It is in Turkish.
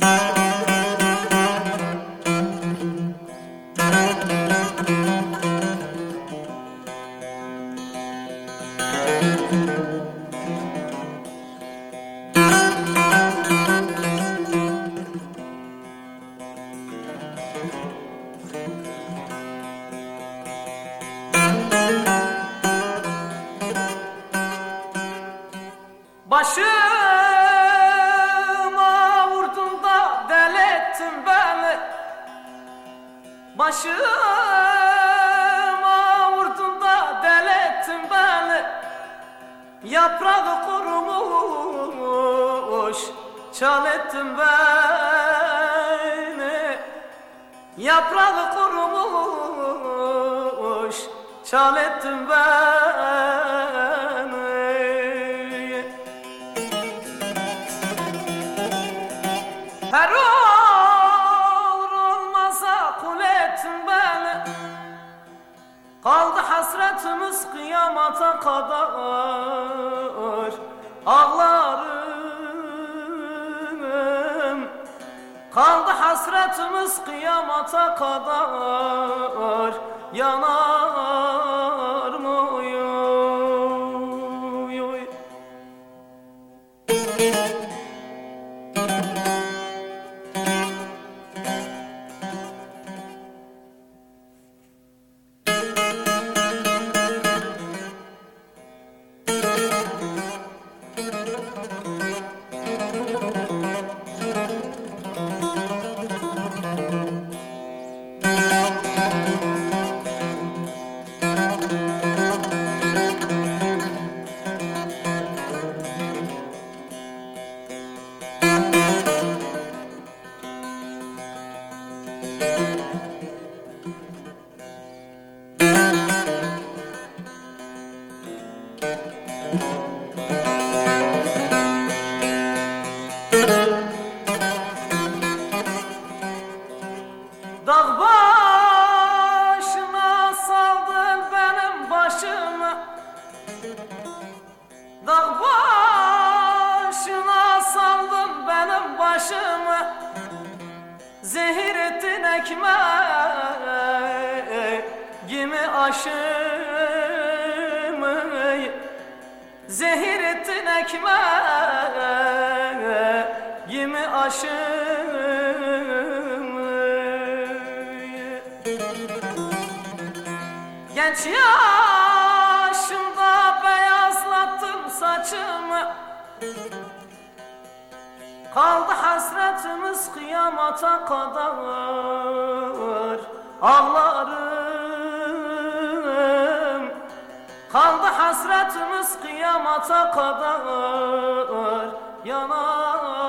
Thank Başıma vurdun da delettin beni. Başıma vurdun da delettin beni. Yaprağı kurumuş çal ettin beni. Yaprağı kurumuş çal ettin beni hasretimiz kıyamata kadar Ağlarım. Kaldı hasretimiz kıyamata kadar Yanar başına saldın benim başımı Dağ başına saldın benim başımı Zehir ettin ekmeğimi aşımı. Zehir ettin ekmeğimi aşımı Genç yaşımda beyazlattım saçımı. Kaldı hasretimiz kıyamata kadar. Ağlarım. Kaldı hasretimiz kıyamata kadar. Yanar